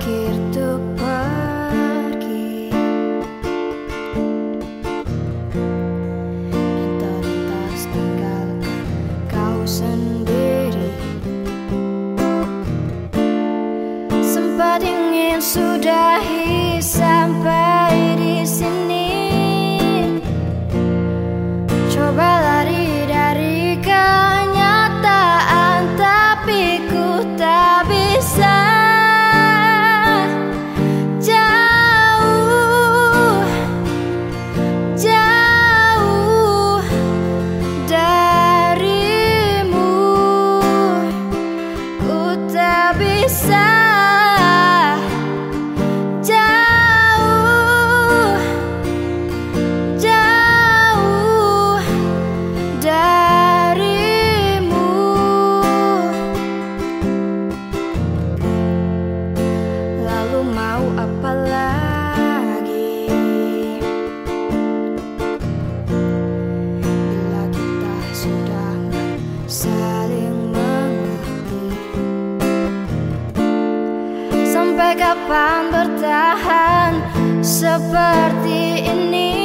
take mau apa lagi? Bila kita sudah saling mengerti Sampai kapan bertahan seperti ini?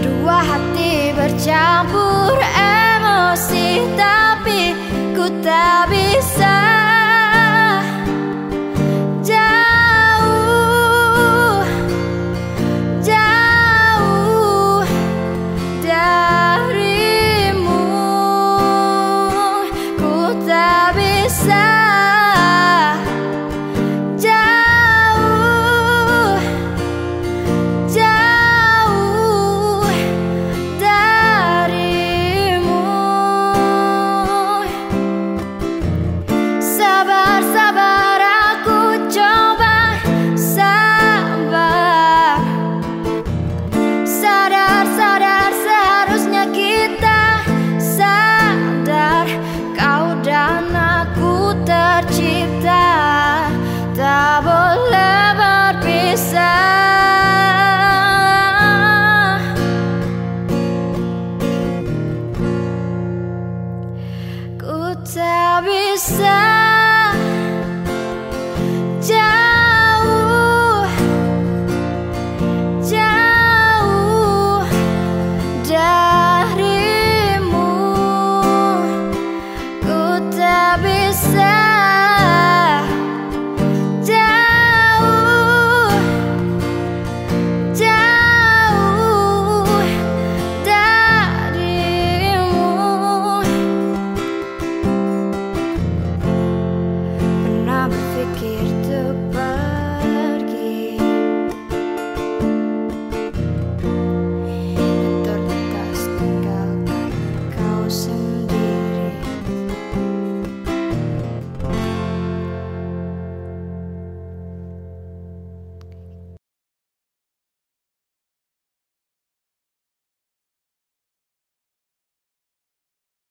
Dua hati bercampur emosi Tapi ku tak